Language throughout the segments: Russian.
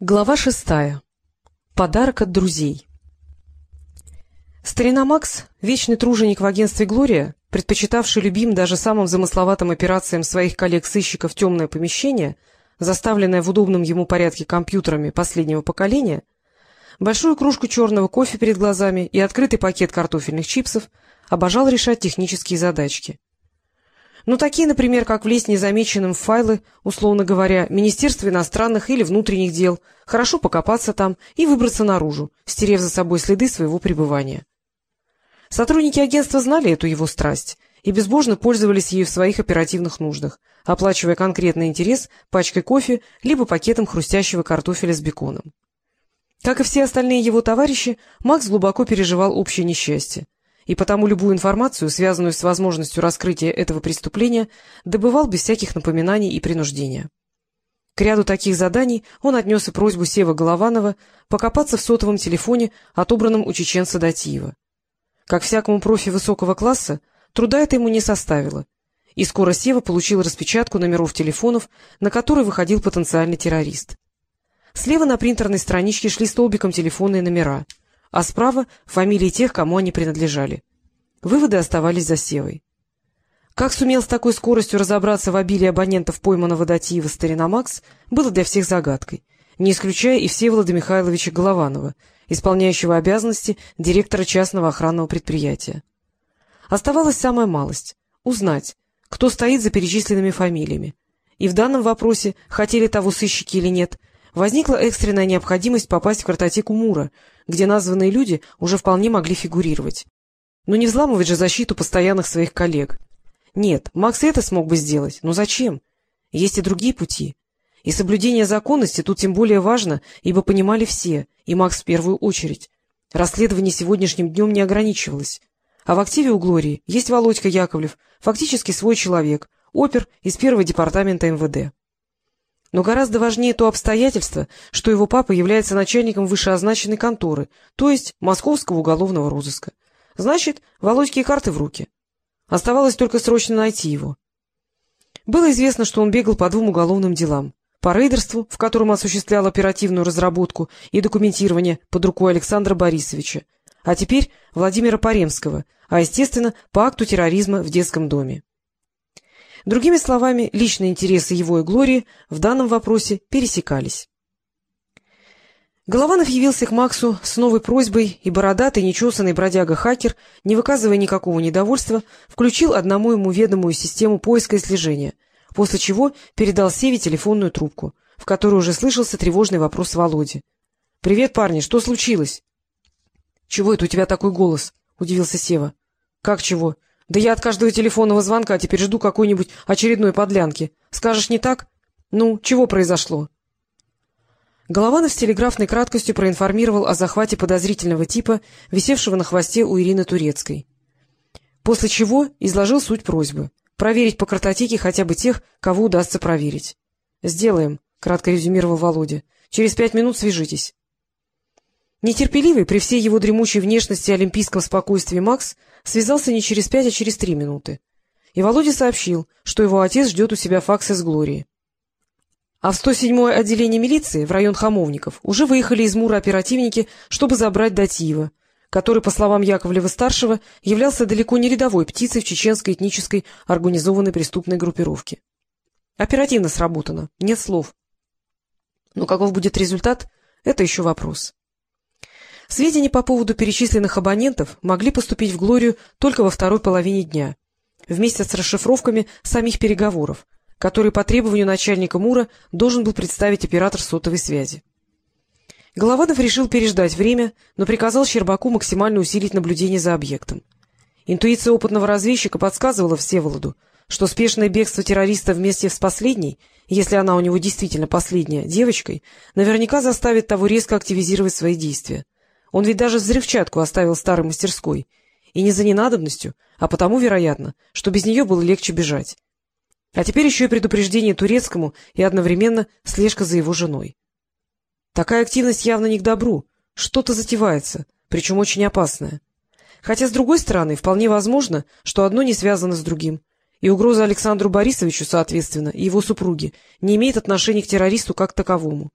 Глава шестая. Подарок от друзей. Старина Макс, вечный труженик в агентстве «Глория», предпочитавший любим даже самым замысловатым операциям своих коллег-сыщиков темное помещение, заставленное в удобном ему порядке компьютерами последнего поколения, большую кружку черного кофе перед глазами и открытый пакет картофельных чипсов, обожал решать технические задачки. Ну, такие, например, как влезть незамеченным в файлы, условно говоря, Министерства иностранных или внутренних дел, хорошо покопаться там и выбраться наружу, стерев за собой следы своего пребывания. Сотрудники агентства знали эту его страсть и безбожно пользовались ею в своих оперативных нуждах, оплачивая конкретный интерес пачкой кофе либо пакетом хрустящего картофеля с беконом. Как и все остальные его товарищи, Макс глубоко переживал общее несчастье и потому любую информацию, связанную с возможностью раскрытия этого преступления, добывал без всяких напоминаний и принуждения. К ряду таких заданий он отнес и просьбу Сева Голованова покопаться в сотовом телефоне, отобранном у чеченца Датиева. Как всякому профи высокого класса, труда это ему не составило, и скоро Сева получил распечатку номеров телефонов, на которые выходил потенциальный террорист. Слева на принтерной страничке шли столбиком телефонные номера — а справа — фамилии тех, кому они принадлежали. Выводы оставались за Севой. Как сумел с такой скоростью разобраться в обилии абонентов пойманного Датиева старина Макс, было для всех загадкой, не исключая и Всеволода Михайловича Голованова, исполняющего обязанности директора частного охранного предприятия. Оставалась самая малость — узнать, кто стоит за перечисленными фамилиями. И в данном вопросе, хотели того сыщики или нет, возникла экстренная необходимость попасть в картотеку Мура, где названные люди уже вполне могли фигурировать. Но не взламывать же защиту постоянных своих коллег. Нет, Макс это смог бы сделать, но зачем? Есть и другие пути. И соблюдение законности тут тем более важно, ибо понимали все, и Макс в первую очередь. Расследование сегодняшним днем не ограничивалось. А в активе у Глории есть Володька Яковлев, фактически свой человек, опер из первого департамента МВД. Но гораздо важнее то обстоятельство, что его папа является начальником вышеозначенной конторы, то есть московского уголовного розыска. Значит, Володьке карты в руки. Оставалось только срочно найти его. Было известно, что он бегал по двум уголовным делам. По рейдерству, в котором осуществлял оперативную разработку и документирование под рукой Александра Борисовича, а теперь Владимира Паремского, а, естественно, по акту терроризма в детском доме. Другими словами, личные интересы его и Глории в данном вопросе пересекались. Голованов явился к Максу с новой просьбой, и бородатый, нечесанный бродяга-хакер, не выказывая никакого недовольства, включил одному ему ведомую систему поиска и слежения, после чего передал Севе телефонную трубку, в которой уже слышался тревожный вопрос Володи. — Привет, парни, что случилось? — Чего это у тебя такой голос? — удивился Сева. — Как чего? — да я от каждого телефонного звонка теперь жду какой-нибудь очередной подлянки. Скажешь, не так? Ну, чего произошло? Голованов с телеграфной краткостью проинформировал о захвате подозрительного типа, висевшего на хвосте у Ирины Турецкой. После чего изложил суть просьбы — проверить по картотеке хотя бы тех, кого удастся проверить. — Сделаем, — кратко резюмировал Володя. — Через пять минут свяжитесь. Нетерпеливый, при всей его дремучей внешности и олимпийском спокойствии Макс связался не через пять, а через три минуты. И Володя сообщил, что его отец ждет у себя факс из Глории. А в 107-е отделение милиции, в район Хамовников, уже выехали из Мура оперативники, чтобы забрать Датиева, который, по словам Яковлева-старшего, являлся далеко не рядовой птицей в чеченской этнической организованной преступной группировке. Оперативно сработано, нет слов. Но каков будет результат, это еще вопрос. Сведения по поводу перечисленных абонентов могли поступить в Глорию только во второй половине дня, вместе с расшифровками самих переговоров, которые по требованию начальника МУРа должен был представить оператор сотовой связи. Голованов решил переждать время, но приказал Щербаку максимально усилить наблюдение за объектом. Интуиция опытного разведчика подсказывала Всеволоду, что спешное бегство террориста вместе с последней, если она у него действительно последняя, девочкой, наверняка заставит того резко активизировать свои действия. Он ведь даже взрывчатку оставил старой мастерской. И не за ненадобностью, а потому, вероятно, что без нее было легче бежать. А теперь еще и предупреждение турецкому и одновременно слежка за его женой. Такая активность явно не к добру. Что-то затевается, причем очень опасное. Хотя, с другой стороны, вполне возможно, что одно не связано с другим, и угроза Александру Борисовичу, соответственно, и его супруге, не имеет отношения к террористу как таковому.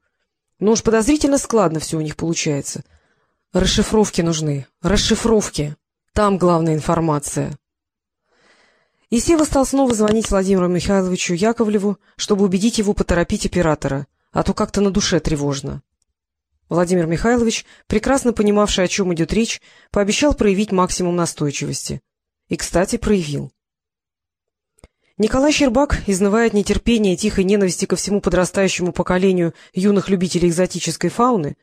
Но уж подозрительно складно все у них получается. Расшифровки нужны, расшифровки. Там главная информация. И Сева стал снова звонить Владимиру Михайловичу Яковлеву, чтобы убедить его поторопить оператора, а то как-то на душе тревожно. Владимир Михайлович, прекрасно понимавший, о чем идет речь, пообещал проявить максимум настойчивости. И, кстати, проявил. Николай Щербак, изнывая от нетерпения и тихой ненависти ко всему подрастающему поколению юных любителей экзотической фауны,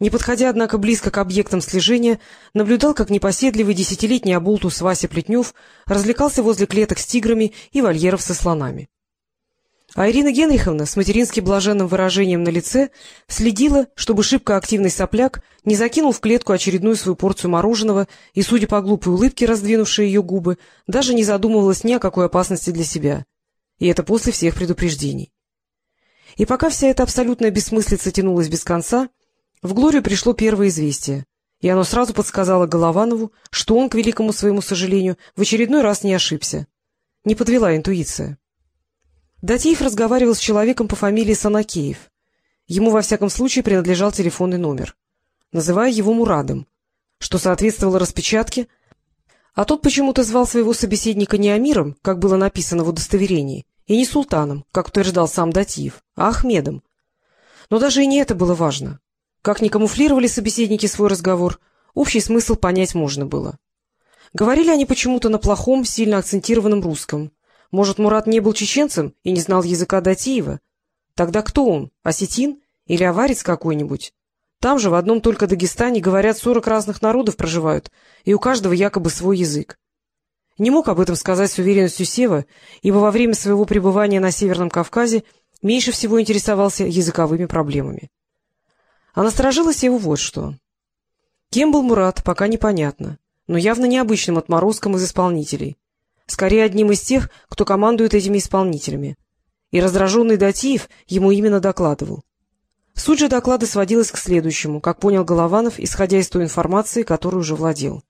не подходя, однако, близко к объектам слежения, наблюдал, как непоседливый десятилетний оболтус Вася Плетнев развлекался возле клеток с тиграми и вольеров со слонами. А Ирина Генриховна с матерински блаженным выражением на лице следила, чтобы шибко активный сопляк не закинул в клетку очередную свою порцию мороженого и, судя по глупой улыбке, раздвинувшей ее губы, даже не задумывалась ни о какой опасности для себя. И это после всех предупреждений. И пока вся эта абсолютная бессмыслица тянулась без конца, в Глорию пришло первое известие, и оно сразу подсказало Голованову, что он, к великому своему сожалению, в очередной раз не ошибся. Не подвела интуиция. Датиев разговаривал с человеком по фамилии Санакеев. Ему, во всяком случае, принадлежал телефонный номер. Называя его Мурадом, что соответствовало распечатке, а тот почему-то звал своего собеседника не Амиром, как было написано в удостоверении, и не Султаном, как утверждал сам Датиев, а Ахмедом. Но даже и не это было важно. Как ни камуфлировали собеседники свой разговор, общий смысл понять можно было. Говорили они почему-то на плохом, сильно акцентированном русском, может, Мурат не был чеченцем и не знал языка Датиева? Тогда кто он? Осетин или аварец какой-нибудь? Там же в одном только Дагестане, говорят, сорок разных народов проживают, и у каждого якобы свой язык. Не мог об этом сказать с уверенностью Сева, ибо во время своего пребывания на Северном Кавказе меньше всего интересовался языковыми проблемами. А насторожилось его вот что. Кем был Мурат, пока непонятно, но явно необычным отморозком из исполнителей скорее одним из тех, кто командует этими исполнителями. И раздраженный Датиев ему именно докладывал. Суть же доклада сводилась к следующему, как понял Голованов, исходя из той информации, которую уже владел.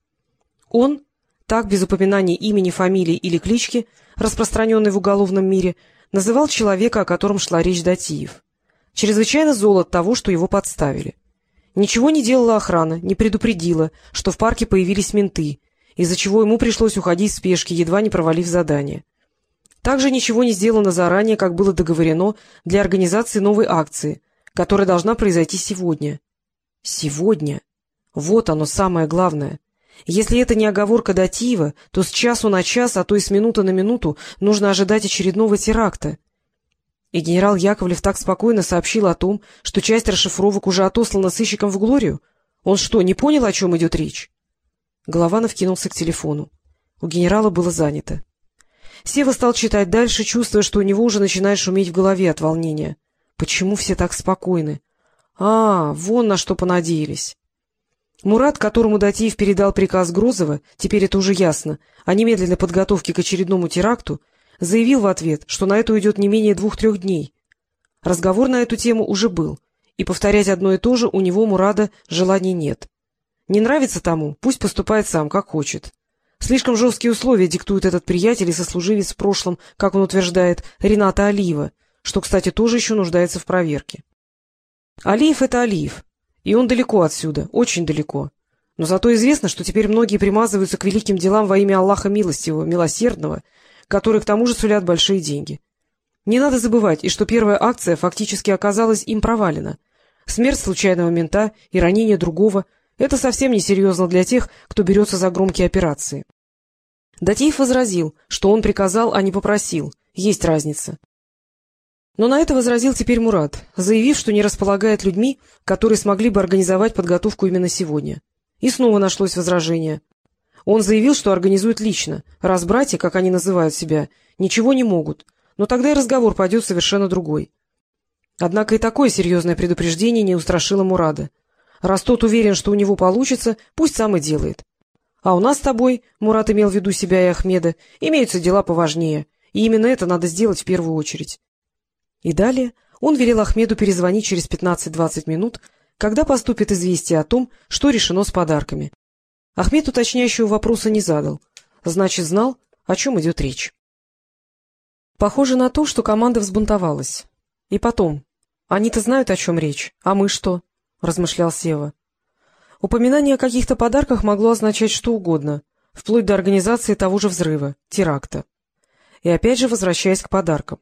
Он, так без упоминания имени, фамилии или клички, распространенной в уголовном мире, называл человека, о котором шла речь Датиев. Чрезвычайно зол от того, что его подставили. Ничего не делала охрана, не предупредила, что в парке появились менты, из-за чего ему пришлось уходить в спешке, едва не провалив задание. Также ничего не сделано заранее, как было договорено, для организации новой акции, которая должна произойти сегодня. Сегодня. Вот оно самое главное. Если это не оговорка датива, то с часу на час, а то и с минуты на минуту нужно ожидать очередного теракта. И генерал Яковлев так спокойно сообщил о том, что часть расшифровок уже отослана сыщикам в Глорию. Он что, не понял, о чем идет речь? Голованов кинулся к телефону. У генерала было занято. Сева стал читать дальше, чувствуя, что у него уже начинает шуметь в голове от волнения. Почему все так спокойны? А, вон на что понадеялись. Мурат, которому Датиев передал приказ Грозова, теперь это уже ясно, о немедленной подготовке к очередному теракту, заявил в ответ, что на это уйдет не менее двух-трех дней. Разговор на эту тему уже был, и повторять одно и то же у него, Мурада, желаний нет. Не нравится тому, пусть поступает сам, как хочет. Слишком жесткие условия диктует этот приятель и сослуживец в прошлом, как он утверждает, Рената Алиева, что, кстати, тоже еще нуждается в проверке. Алиев — это Алиев, и он далеко отсюда, очень далеко. Но зато известно, что теперь многие примазываются к великим делам во имя Аллаха Милостивого, Милосердного, которые к тому же сулят большие деньги. Не надо забывать, и что первая акция фактически оказалась им провалена. Смерть случайного мента и ранение другого — это совсем несерьезно для тех, кто берется за громкие операции. Датиев возразил, что он приказал, а не попросил. Есть разница. Но на это возразил теперь Мурат, заявив, что не располагает людьми, которые смогли бы организовать подготовку именно сегодня. И снова нашлось возражение. Он заявил, что организует лично, раз братья, как они называют себя, ничего не могут, но тогда и разговор пойдет совершенно другой. Однако и такое серьезное предупреждение не устрашило Мурада. Раз тот уверен, что у него получится, пусть сам и делает. А у нас с тобой, Мурат имел в виду себя и Ахмеда, имеются дела поважнее, и именно это надо сделать в первую очередь. И далее он велел Ахмеду перезвонить через 15-20 минут, когда поступит известие о том, что решено с подарками. Ахмед уточняющего вопроса не задал, значит, знал, о чем идет речь. Похоже на то, что команда взбунтовалась. И потом, Они-то знают, о чем речь. А мы что? — размышлял Сева. Упоминание о каких-то подарках могло означать что угодно, вплоть до организации того же взрыва, теракта. И опять же возвращаясь к подаркам.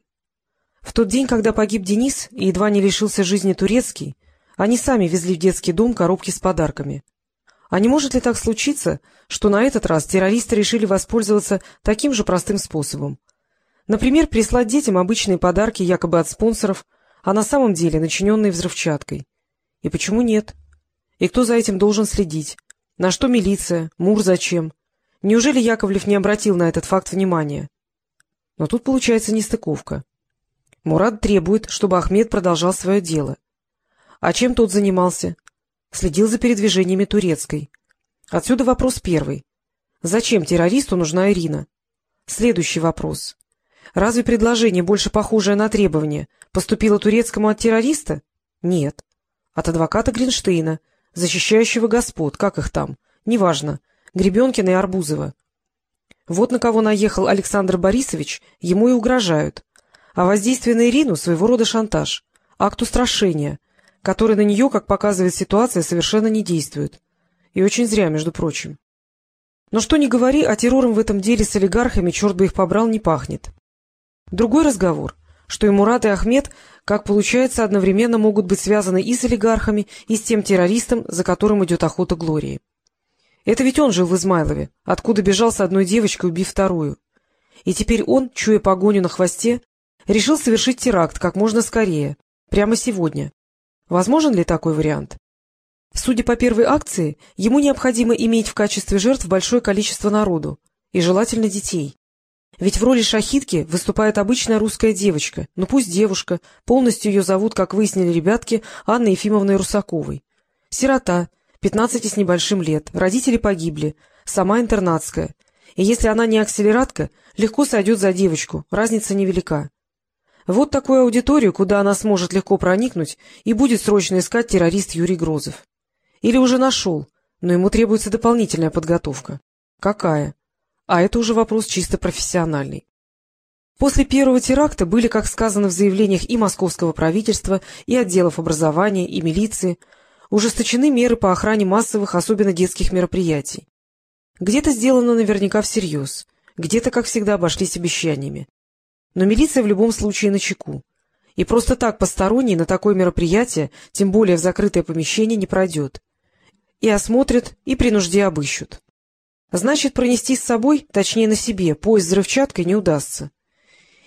В тот день, когда погиб Денис и едва не лишился жизни Турецкий, они сами везли в детский дом коробки с подарками. А не может ли так случиться, что на этот раз террористы решили воспользоваться таким же простым способом? Например, прислать детям обычные подарки якобы от спонсоров, а на самом деле начиненные взрывчаткой. И почему нет? И кто за этим должен следить? На что милиция? Мур зачем? Неужели Яковлев не обратил на этот факт внимания? Но тут получается нестыковка. Мурат требует, чтобы Ахмед продолжал свое дело. А чем тот занимался? Следил за передвижениями турецкой. Отсюда вопрос первый. Зачем террористу нужна Ирина? Следующий вопрос. Разве предложение, больше похожее на требование, поступило турецкому от террориста? Нет. От адвоката Гринштейна, защищающего господ, как их там, неважно, Гребенкина и Арбузова. Вот на кого наехал Александр Борисович, ему и угрожают. А воздействие на Ирину — своего рода шантаж, акт устрашения, который на нее, как показывает ситуация, совершенно не действует. И очень зря, между прочим. Но что ни говори, а террором в этом деле с олигархами, черт бы их побрал, не пахнет. Другой разговор, что и Мурат, и Ахмед как получается, одновременно могут быть связаны и с олигархами, и с тем террористом, за которым идет охота Глории. Это ведь он жил в Измайлове, откуда бежал с одной девочкой, убив вторую. И теперь он, чуя погоню на хвосте, решил совершить теракт как можно скорее, прямо сегодня. Возможен ли такой вариант? Судя по первой акции, ему необходимо иметь в качестве жертв большое количество народу, и желательно детей. Ведь в роли шахитки выступает обычная русская девочка, ну пусть девушка, полностью ее зовут, как выяснили ребятки, Анной Ефимовной Русаковой. Сирота, пятнадцати с небольшим лет, родители погибли, сама интернатская. И если она не акселератка, легко сойдет за девочку, разница невелика. Вот такую аудиторию, куда она сможет легко проникнуть, и будет срочно искать террорист Юрий Грозов. Или уже нашел, но ему требуется дополнительная подготовка. Какая? а это уже вопрос чисто профессиональный. После первого теракта были, как сказано в заявлениях и московского правительства, и отделов образования, и милиции, ужесточены меры по охране массовых, особенно детских мероприятий. Где-то сделано наверняка всерьез, где-то, как всегда, обошлись обещаниями. Но милиция в любом случае на чеку. И просто так посторонний на такое мероприятие, тем более в закрытое помещение, не пройдет. И осмотрят, и при нужде обыщут. Значит, пронести с собой, точнее на себе, поезд с взрывчаткой не удастся.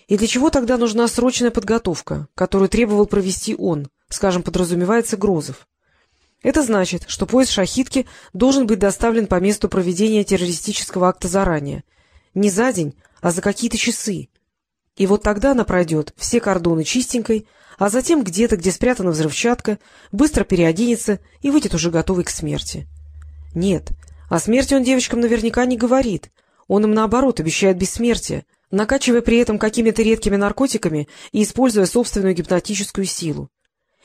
И для чего тогда нужна срочная подготовка, которую требовал провести он, скажем, подразумевается Грозов? Это значит, что поезд шахитки должен быть доставлен по месту проведения террористического акта заранее. Не за день, а за какие-то часы. И вот тогда она пройдет все кордоны чистенькой, а затем где-то, где спрятана взрывчатка, быстро переоденется и выйдет уже готовый к смерти. Нет, о смерти он девочкам наверняка не говорит. Он им, наоборот, обещает бессмертие, накачивая при этом какими-то редкими наркотиками и используя собственную гипнотическую силу.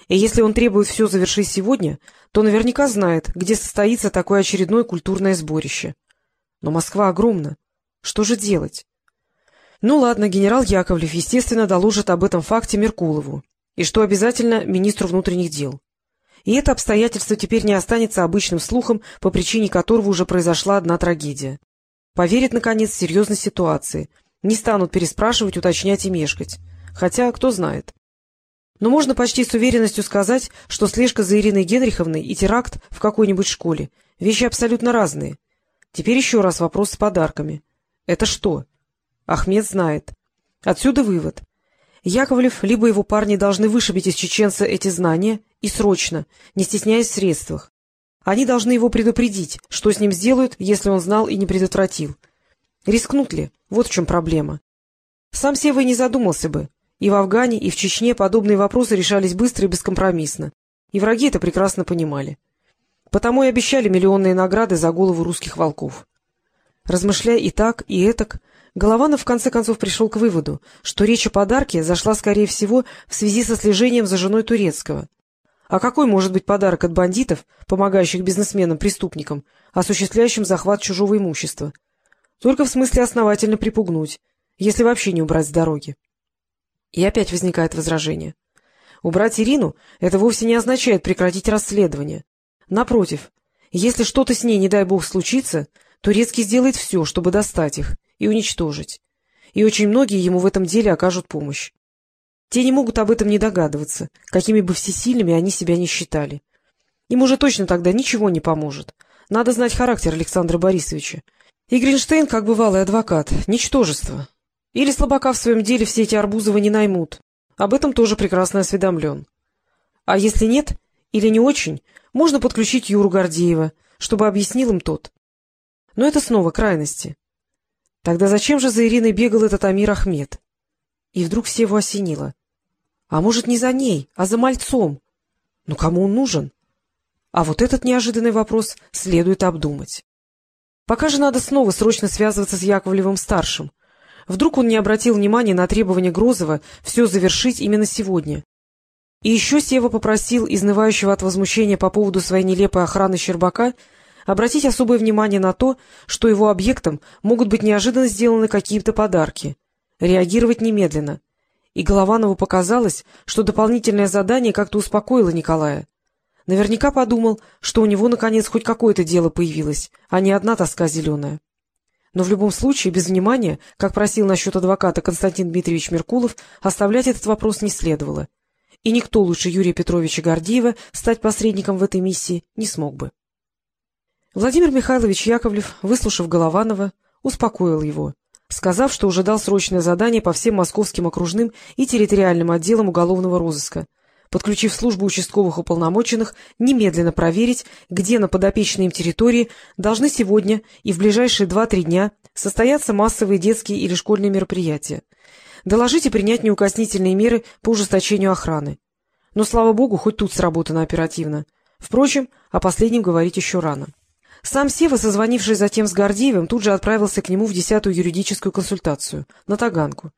И если он требует все завершить сегодня, то наверняка знает, где состоится такое очередное культурное сборище. Но Москва огромна. Что же делать? Ну ладно, генерал Яковлев, естественно, доложит об этом факте Меркулову, и что обязательно министру внутренних дел. И это обстоятельство теперь не останется обычным слухом, по причине которого уже произошла одна трагедия. Поверят, наконец, в серьезность ситуации, не станут переспрашивать, уточнять и мешкать. Хотя, кто знает. Но можно почти с уверенностью сказать, что слежка за Ириной Генриховной и теракт в какой-нибудь школе — вещи абсолютно разные. Теперь еще раз вопрос с подарками. Это что? Ахмед знает. Отсюда вывод. Яковлев либо его парни должны вышибить из чеченца эти знания, и срочно, не стесняясь в средствах. Они должны его предупредить, что с ним сделают, если он знал и не предотвратил. Рискнут ли? Вот в чем проблема. Сам Сева не задумался бы. И в Афгане, и в Чечне подобные вопросы решались быстро и бескомпромиссно. И враги это прекрасно понимали. Потому и обещали миллионные награды за голову русских волков. Размышляя и так, и этак, Голованов в конце концов пришел к выводу, что речь о подарке зашла, скорее всего, в связи со слежением за женой Турецкого. А какой может быть подарок от бандитов, помогающих бизнесменам-преступникам, осуществляющим захват чужого имущества? Только в смысле основательно припугнуть, если вообще не убрать с дороги. И опять возникает возражение. Убрать Ирину — это вовсе не означает прекратить расследование. Напротив, если что-то с ней, не дай бог, случится, Турецкий сделает все, чтобы достать их и уничтожить. И очень многие ему в этом деле окажут помощь. Те не могут об этом не догадываться, какими бы всесильными они себя не считали. Им уже точно тогда ничего не поможет. Надо знать характер Александра Борисовича. И Гринштейн, как бывалый адвокат, ничтожество. Или слабака в своем деле все эти Арбузовы не наймут. Об этом тоже прекрасно осведомлен. А если нет, или не очень, можно подключить Юру Гордеева, чтобы объяснил им тот. Но это снова крайности. Тогда зачем же за Ириной бегал этот Амир Ахмед? И вдруг Севу осенило. А может, не за ней, а за мальцом? Ну, кому он нужен? А вот этот неожиданный вопрос следует обдумать. Пока же надо снова срочно связываться с Яковлевым-старшим. Вдруг он не обратил внимания на требование Грозова все завершить именно сегодня. И еще Сева попросил изнывающего от возмущения по поводу своей нелепой охраны Щербака обратить особое внимание на то, что его объектом могут быть неожиданно сделаны какие-то подарки. Реагировать немедленно. И Голованову показалось, что дополнительное задание как-то успокоило Николая. Наверняка подумал, что у него, наконец, хоть какое-то дело появилось, а не одна тоска зеленая. Но в любом случае, без внимания, как просил насчет адвоката Константин Дмитриевич Меркулов, оставлять этот вопрос не следовало. И никто лучше Юрия Петровича Гордеева стать посредником в этой миссии не смог бы. Владимир Михайлович Яковлев, выслушав Голованова, успокоил его, сказав, что уже дал срочное задание по всем московским окружным и территориальным отделам уголовного розыска — подключив службу участковых уполномоченных, немедленно проверить, где на подопечной им территории должны сегодня и в ближайшие два-три дня состояться массовые детские или школьные мероприятия. Доложить и принять неукоснительные меры по ужесточению охраны. Но, слава богу, хоть тут сработано оперативно. Впрочем, о последнем говорить еще рано. Сам Сева, созвонивший затем с Гордеевым, тут же отправился к нему в десятую юридическую консультацию, на Таганку.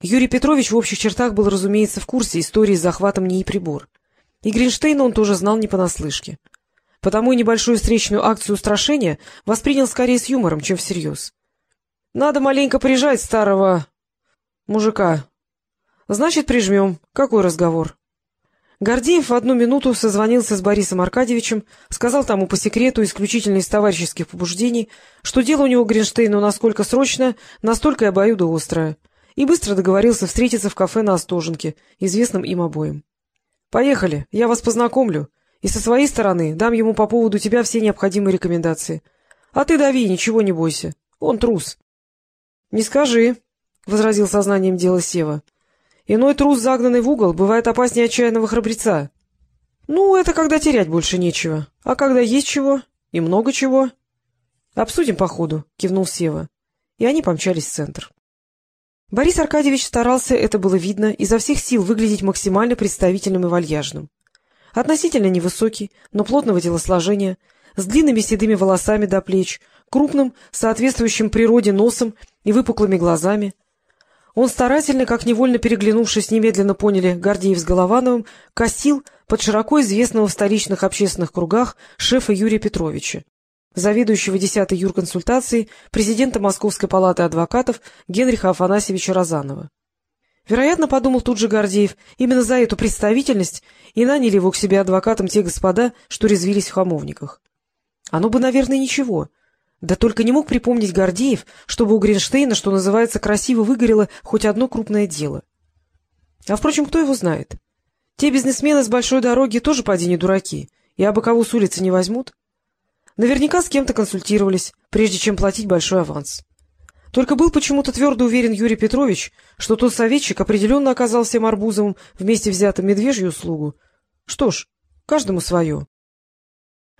Юрий Петрович в общих чертах был, разумеется, в курсе истории с захватом НИИ «Прибор». И Гринштейна он тоже знал не понаслышке. Потому и небольшую встречную акцию устрашения воспринял скорее с юмором, чем всерьез. — Надо маленько прижать старого мужика. — Значит, прижмем. Какой разговор? Гордеев в одну минуту созвонился с Борисом Аркадьевичем, сказал тому по секрету, исключительно из товарищеских побуждений, что дело у него Гринштейну насколько срочное, настолько и обоюдоострое — и быстро договорился встретиться в кафе на Остоженке, известном им обоим. — Поехали, я вас познакомлю, и со своей стороны дам ему по поводу тебя все необходимые рекомендации. А ты дави, ничего не бойся, он трус. — Не скажи, — возразил сознанием дела Сева. — Иной трус, загнанный в угол, бывает опаснее отчаянного храбреца. — Ну, это когда терять больше нечего. А когда есть чего и много чего... — Обсудим по ходу, — кивнул Сева. И они помчались в центр. Борис Аркадьевич старался, это было видно, изо всех сил выглядеть максимально представительным и вальяжным. Относительно невысокий, но плотного телосложения, с длинными седыми волосами до плеч, крупным, соответствующим природе носом и выпуклыми глазами. Он старательно, как невольно переглянувшись, немедленно поняли Гордеев с Головановым, косил под широко известного в столичных общественных кругах шефа Юрия Петровича заведующего 10-й юрконсультацией президента Московской палаты адвокатов Генриха Афанасьевича Розанова. Вероятно, подумал тут же Гордеев, именно за эту представительность и наняли его к себе адвокатом те господа, что резвились в хамовниках. Оно бы, наверное, ничего. Да только не мог припомнить Гордеев, чтобы у Гринштейна, что называется, красиво выгорело хоть одно крупное дело. А, впрочем, кто его знает? Те бизнесмены с большой дороги тоже поди не дураки, и абы кого с улицы не возьмут. Наверняка с кем-то консультировались, прежде чем платить большой аванс. Только был почему-то твердо уверен Юрий Петрович, что тот советчик определенно оказал всем Арбузовым вместе взятым медвежью услугу. Что ж, каждому свое.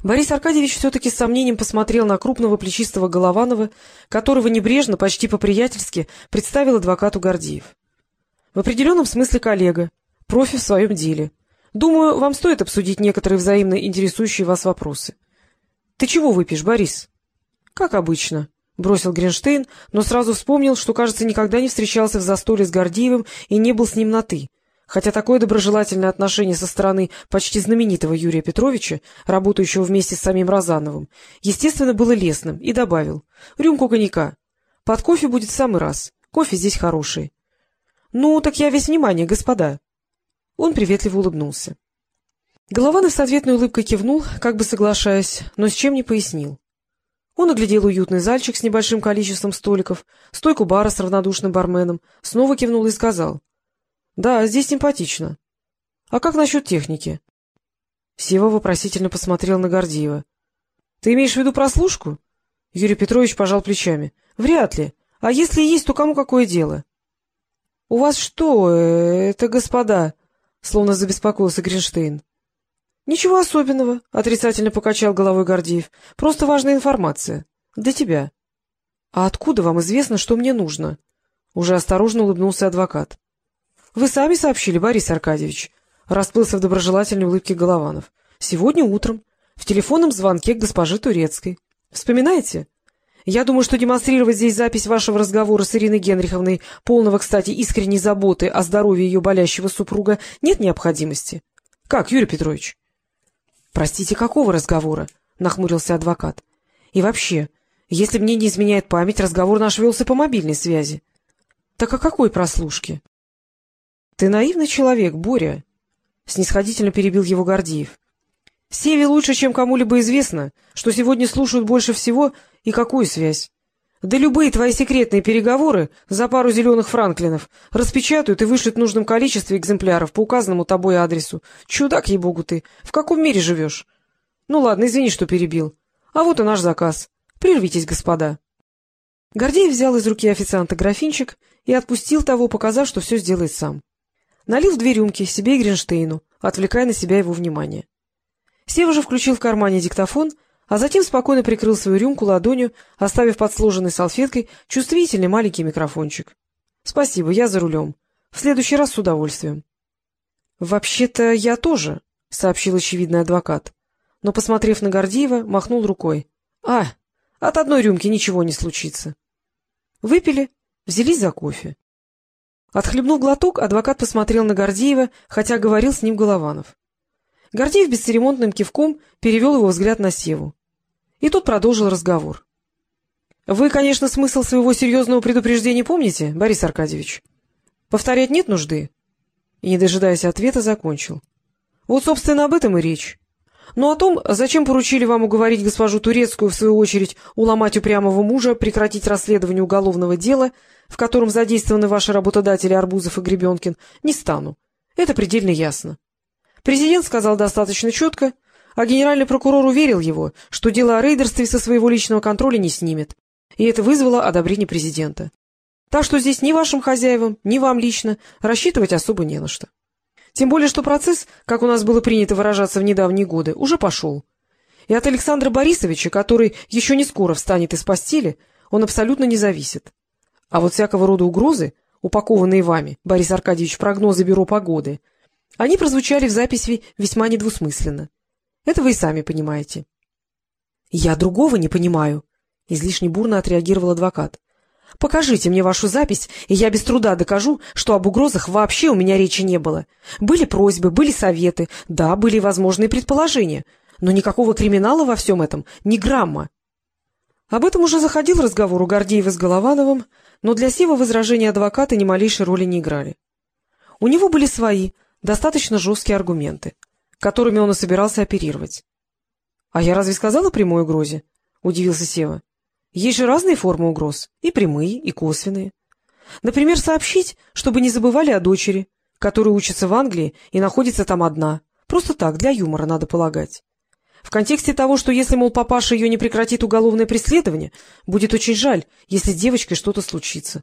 Борис Аркадьевич все-таки с сомнением посмотрел на крупного плечистого Голованова, которого небрежно, почти по-приятельски, представил адвокату Гордеев. В определенном смысле коллега, профи в своем деле. Думаю, вам стоит обсудить некоторые взаимно интересующие вас вопросы. Ты чего выпьешь, Борис? — Как обычно, — бросил Гринштейн, но сразу вспомнил, что, кажется, никогда не встречался в застолье с Гордеевым и не был с ним на «ты». Хотя такое доброжелательное отношение со стороны почти знаменитого Юрия Петровича, работающего вместе с самим Розановым, естественно, было лестным, и добавил «рюмку коньяка. Под кофе будет в самый раз. Кофе здесь хороший». — Ну, так я весь внимание, господа. — Он приветливо улыбнулся. Голованов с ответной улыбкой кивнул, как бы соглашаясь, но с чем не пояснил. Он оглядел уютный зальчик с небольшим количеством столиков, стойку бара с равнодушным барменом, снова кивнул и сказал. — Да, здесь симпатично. — А как насчет техники? Сева вопросительно посмотрел на Гордиева. — Ты имеешь в виду прослушку? Юрий Петрович пожал плечами. — Вряд ли. А если есть, то кому какое дело? — У вас что, э, это господа? — словно забеспокоился Гринштейн. — Ничего особенного, — отрицательно покачал головой Гордеев. — Просто важная информация. Для тебя. — А откуда вам известно, что мне нужно? Уже осторожно улыбнулся адвокат. — Вы сами сообщили, Борис Аркадьевич. Расплылся в доброжелательной улыбке Голованов. — Сегодня утром, в телефонном звонке к госпоже Турецкой. Вспоминаете? Я думаю, что демонстрировать здесь запись вашего разговора с Ириной Генриховной, полного, кстати, искренней заботы о здоровье ее болящего супруга, нет необходимости. Как, Юрий Петрович? — Простите, какого разговора? — нахмурился адвокат. — И вообще, если мне не изменяет память, разговор наш велся по мобильной связи. — Так о какой прослушке? — Ты наивный человек, Боря, — снисходительно перебил его Гордиев. — Севе лучше, чем кому-либо известно, что сегодня слушают больше всего и какую связь. Да любые твои секретные переговоры за пару зеленых франклинов распечатают и вышлют в нужном количестве экземпляров по указанному тобой адресу. Чудак, ей-богу ты! В каком мире живешь? Ну ладно, извини, что перебил. А вот и наш заказ. Прервитесь, господа. Гордеев взял из руки официанта графинчик и отпустил того, показав, что все сделает сам. Налил в две рюмки себе и Гринштейну, отвлекая на себя его внимание. Сева же включил в кармане диктофон — а затем спокойно прикрыл свою рюмку ладонью, оставив под сложенной салфеткой чувствительный маленький микрофончик. — Спасибо, я за рулем. В следующий раз с удовольствием. — Вообще-то я тоже, — сообщил очевидный адвокат. Но, посмотрев на Гордеева, махнул рукой. — А, от одной рюмки ничего не случится. Выпили, взялись за кофе. Отхлебнув глоток, адвокат посмотрел на Гордеева, хотя говорил с ним Голованов. Гордеев бесцеремонным кивком перевел его взгляд на Севу. И тот продолжил разговор. — Вы, конечно, смысл своего серьезного предупреждения помните, Борис Аркадьевич? Повторять нет нужды? И, не дожидаясь ответа, закончил. Вот, собственно, об этом и речь. Но о том, зачем поручили вам уговорить госпожу Турецкую, в свою очередь, уломать упрямого мужа, прекратить расследование уголовного дела, в котором задействованы ваши работодатели Арбузов и Гребенкин, не стану. Это предельно ясно. Президент сказал достаточно четко, а генеральный прокурор уверил его, что дело о рейдерстве со своего личного контроля не снимет, и это вызвало одобрение президента. Так что здесь ни вашим хозяевам, ни вам лично рассчитывать особо не на что. Тем более, что процесс, как у нас было принято выражаться в недавние годы, уже пошел. И от Александра Борисовича, который еще не скоро встанет из постели, он абсолютно не зависит. А вот всякого рода угрозы, упакованные вами, Борис Аркадьевич, прогнозы Бюро погоды, они прозвучали в записи весьма недвусмысленно. Это вы и сами понимаете. — Я другого не понимаю, — излишне бурно отреагировал адвокат. — Покажите мне вашу запись, и я без труда докажу, что об угрозах вообще у меня речи не было. Были просьбы, были советы, да, были возможные предположения, но никакого криминала во всем этом, ни грамма. Об этом уже заходил разговор у Гордеева с Головановым, но для Сева возражения адвоката ни малейшей роли не играли. У него были свои, достаточно жесткие аргументы которыми он и собирался оперировать. — А я разве сказала прямой угрозе? — удивился Сева. — Есть же разные формы угроз, и прямые, и косвенные. Например, сообщить, чтобы не забывали о дочери, которая учится в Англии и находится там одна. Просто так, для юмора, надо полагать. В контексте того, что если, мол, папаша ее не прекратит уголовное преследование, будет очень жаль, если с девочкой что-то случится.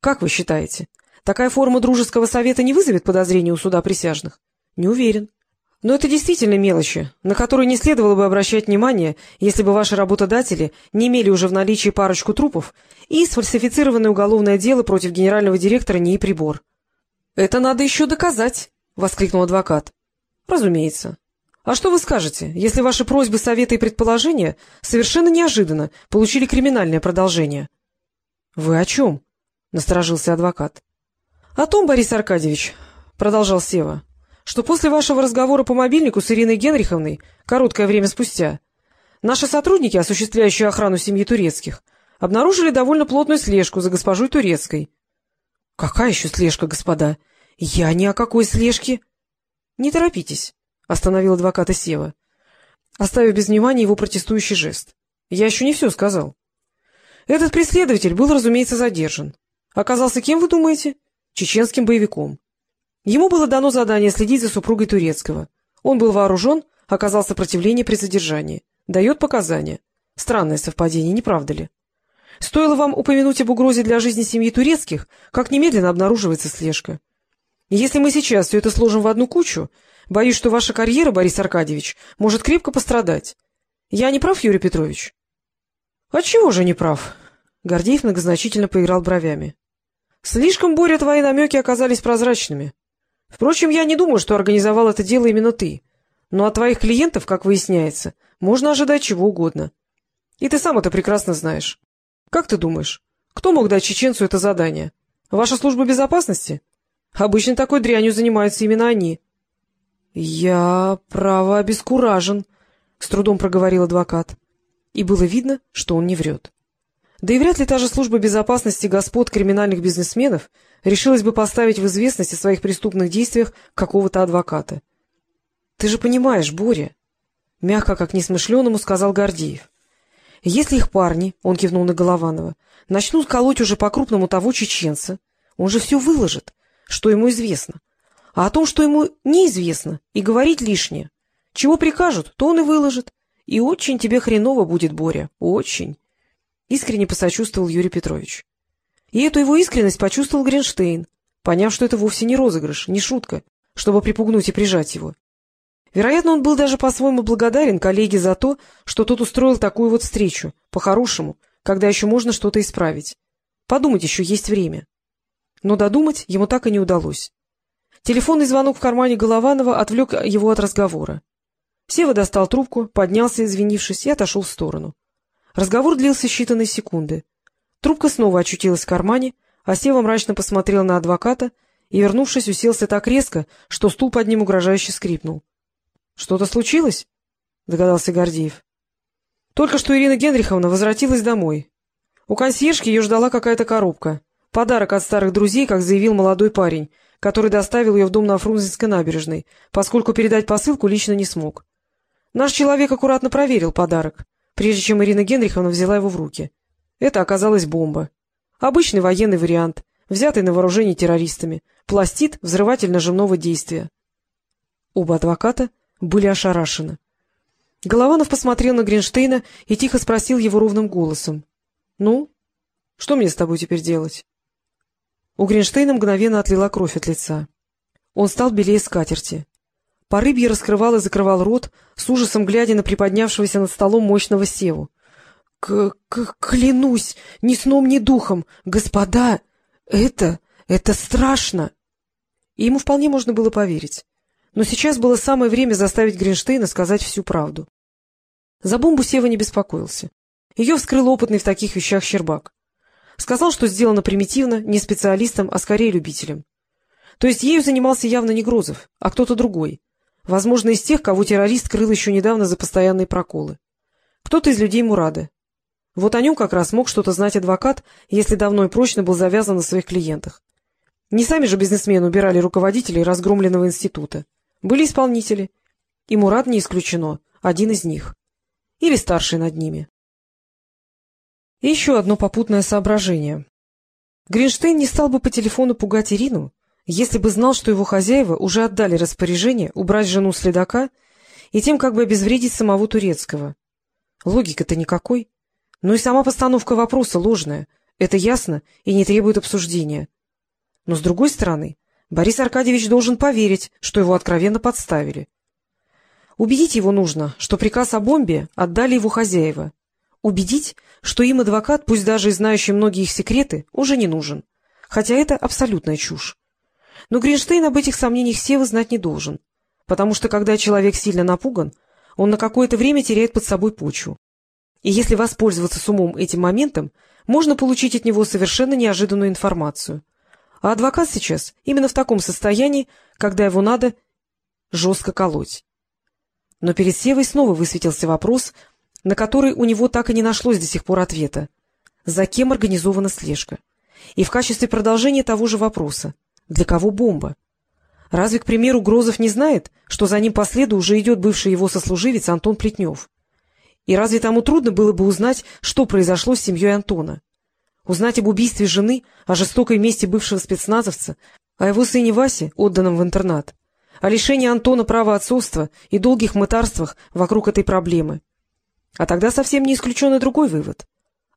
Как вы считаете, такая форма дружеского совета не вызовет подозрений у суда присяжных? Не уверен. Но это действительно мелочи, на которые не следовало бы обращать внимание, если бы ваши работодатели не имели уже в наличии парочку трупов и сфальсифицированное уголовное дело против генерального директора НИИ «Прибор». — Это надо еще доказать, — воскликнул адвокат. — Разумеется. А что вы скажете, если ваши просьбы, советы и предположения совершенно неожиданно получили криминальное продолжение? — Вы о чем? — насторожился адвокат. — О том, Борис Аркадьевич, — продолжал Сева, что после вашего разговора по мобильнику с Ириной Генриховной, короткое время спустя, наши сотрудники, осуществляющие охрану семьи Турецких, обнаружили довольно плотную слежку за госпожой Турецкой. — Какая еще слежка, господа? Я ни о какой слежке. — Не торопитесь, — остановил адвоката Сева, оставив без внимания его протестующий жест. — Я еще не все сказал. Этот преследователь был, разумеется, задержан. Оказался кем, вы думаете? Чеченским боевиком. Ему было дано задание следить за супругой Турецкого. Он был вооружен, оказал сопротивление при задержании. Дает показания. Странное совпадение, не правда ли? Стоило вам упомянуть об угрозе для жизни семьи Турецких, как немедленно обнаруживается слежка. Если мы сейчас все это сложим в одну кучу, боюсь, что ваша карьера, Борис Аркадьевич, может крепко пострадать. Я не прав, Юрий Петрович? — Отчего же не прав? Гордеев многозначительно поиграл бровями. — Слишком, Боря, твои намеки оказались прозрачными. Впрочем, я не думаю, что организовал это дело именно ты. Но от твоих клиентов, как выясняется, можно ожидать чего угодно. И ты сам это прекрасно знаешь. Как ты думаешь, кто мог дать чеченцу это задание? Ваша служба безопасности? Обычно такой дрянью занимаются именно они. — Я, право, обескуражен, — с трудом проговорил адвокат и было видно, что он не врет. Да и вряд ли та же служба безопасности господ криминальных бизнесменов решилась бы поставить в известность о своих преступных действиях какого-то адвоката. — Ты же понимаешь, Боря, — мягко, как несмышленому, сказал Гордеев. — Если их парни, — он кивнул на Голованова, — начнут колоть уже по-крупному того чеченца, он же все выложит, что ему известно. А о том, что ему неизвестно, и говорить лишнее. Чего прикажут, то он и выложит. И очень тебе хреново будет, Боря, очень. Искренне посочувствовал Юрий Петрович. И эту его искренность почувствовал Гринштейн, поняв, что это вовсе не розыгрыш, не шутка, чтобы припугнуть и прижать его. Вероятно, он был даже по-своему благодарен коллеге за то, что тот устроил такую вот встречу, по-хорошему, когда еще можно что-то исправить. Подумать еще есть время. Но додумать ему так и не удалось. Телефонный звонок в кармане Голованова отвлек его от разговора. Сева достал трубку, поднялся, извинившись, и отошел в сторону. Разговор длился считанные секунды. Трубка снова очутилась в кармане, а Сева мрачно посмотрел на адвоката и, вернувшись, уселся так резко, что стул под ним угрожающе скрипнул. — Что-то случилось? — догадался Гордеев. — Только что Ирина Генриховна возвратилась домой. У консьержки ее ждала какая-то коробка. Подарок от старых друзей, как заявил молодой парень, который доставил ее в дом на Фрунзенской набережной, поскольку передать посылку лично не смог. Наш человек аккуратно проверил подарок, прежде чем Ирина Генриховна взяла его в руки. Это оказалась бомба. Обычный военный вариант, взятый на вооружение террористами, пластид взрывательно-жемного действия. Оба адвоката были ошарашены. Голованов посмотрел на Гринштейна и тихо спросил его ровным голосом. — Ну, что мне с тобой теперь делать? У Гринштейна мгновенно отлила кровь от лица. Он стал белее скатерти. По рыбье раскрывал и закрывал рот, с ужасом глядя на приподнявшегося над столом мощного севу. — Клянусь, ни сном, ни духом, господа, это, это страшно! И ему вполне можно было поверить. Но сейчас было самое время заставить Гринштейна сказать всю правду. За бомбу Сева не беспокоился. Ее вскрыл опытный в таких вещах Щербак. Сказал, что сделано примитивно, не специалистом, а скорее любителем. То есть ею занимался явно не Грозов, а кто-то другой, Возможно, из тех, кого террорист крыл еще недавно за постоянные проколы. Кто-то из людей Мурады. Вот о нем как раз мог что-то знать адвокат, если давно и прочно был завязан на своих клиентах. Не сами же бизнесмены убирали руководителей разгромленного института. Были исполнители. И Мурат не исключено, один из них. Или старший над ними. И еще одно попутное соображение. Гринштейн не стал бы по телефону пугать Ирину, если бы знал, что его хозяева уже отдали распоряжение убрать жену следака и тем как бы обезвредить самого турецкого. Логика-то никакой. Но и сама постановка вопроса ложная. Это ясно и не требует обсуждения. Но, с другой стороны, Борис Аркадьевич должен поверить, что его откровенно подставили. Убедить его нужно, что приказ о бомбе отдали его хозяева. Убедить, что им адвокат, пусть даже и знающий многие их секреты, уже не нужен. Хотя это абсолютная чушь. Но Гринштейн об этих сомнениях Сева знать не должен, потому что, когда человек сильно напуган, он на какое-то время теряет под собой почву. И если воспользоваться с умом этим моментом, можно получить от него совершенно неожиданную информацию. А адвокат сейчас именно в таком состоянии, когда его надо жестко колоть. Но перед Севой снова высветился вопрос, на который у него так и не нашлось до сих пор ответа. За кем организована слежка? И в качестве продолжения того же вопроса. Для кого бомба? Разве, к примеру, Грозов не знает, что за ним по следу уже идет бывший его сослуживец Антон Плетнев? И разве тому трудно было бы узнать, что произошло с семьей Антона? Узнать об убийстве жены, о жестокой мести бывшего спецназовца, о его сыне Васе, отданном в интернат, о лишении Антона права отцовства и долгих мытарствах вокруг этой проблемы. А тогда совсем не исключен и другой вывод.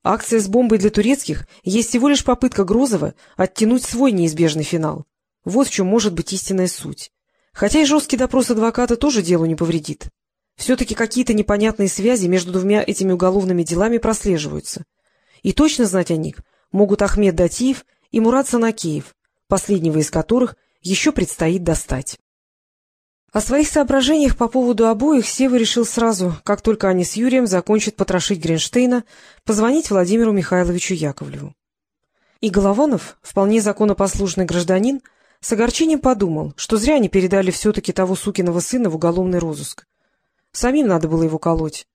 Акция с бомбой для турецких есть всего лишь попытка Грозова оттянуть свой неизбежный финал. Вот в чем может быть истинная суть. Хотя и жесткий допрос адвоката тоже делу не повредит. Все-таки какие-то непонятные связи между двумя этими уголовными делами прослеживаются. И точно знать о них могут Ахмед Датиев и Мурат Санакеев, последнего из которых еще предстоит достать. О своих соображениях по поводу обоих Сева решил сразу, как только они с Юрием закончат потрошить Гринштейна, позвонить Владимиру Михайловичу Яковлеву. И Голованов, вполне законопослушный гражданин, с огорчением подумал, что зря они передали все-таки того сукиного сына в уголовный розыск. Самим надо было его колоть.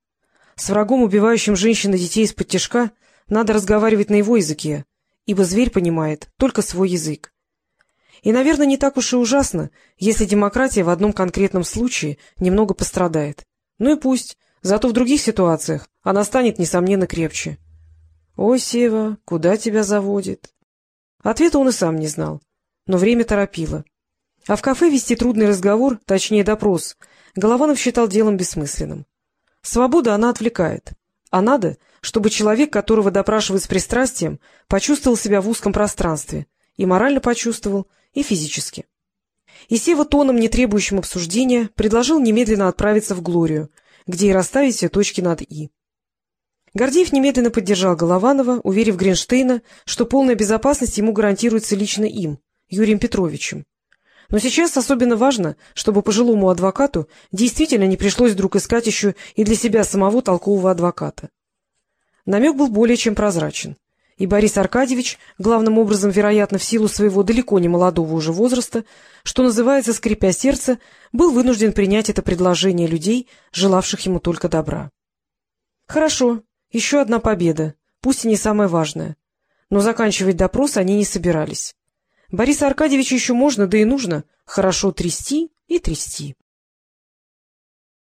С врагом, убивающим женщин и детей из-под тяжка, надо разговаривать на его языке, ибо зверь понимает только свой язык. И, наверное, не так уж и ужасно, если демократия в одном конкретном случае немного пострадает. Ну и пусть, зато в других ситуациях она станет, несомненно, крепче. — Ой, Сева, куда тебя заводит? Ответа он и сам не знал, но время торопило. А в кафе вести трудный разговор, точнее допрос, Голованов считал делом бессмысленным. Свобода она отвлекает, а надо, чтобы человек, которого допрашивают с пристрастием, почувствовал себя в узком пространстве, и морально почувствовал, и физически. И Сева тоном, не требующим обсуждения, предложил немедленно отправиться в Глорию, где и расставить все точки над «и». Гордеев немедленно поддержал Голованова, уверив Гринштейна, что полная безопасность ему гарантируется лично им, Юрием Петровичем. Но сейчас особенно важно, чтобы пожилому адвокату действительно не пришлось вдруг искать еще и для себя самого толкового адвоката. Намек был более чем прозрачен и Борис Аркадьевич, главным образом, вероятно, в силу своего далеко не молодого уже возраста, что называется, скрипя сердце, был вынужден принять это предложение людей, желавших ему только добра. Хорошо, еще одна победа, пусть и не самая важная. Но заканчивать допрос они не собирались. Бориса Аркадьевича еще можно, да и нужно, хорошо трясти и трясти.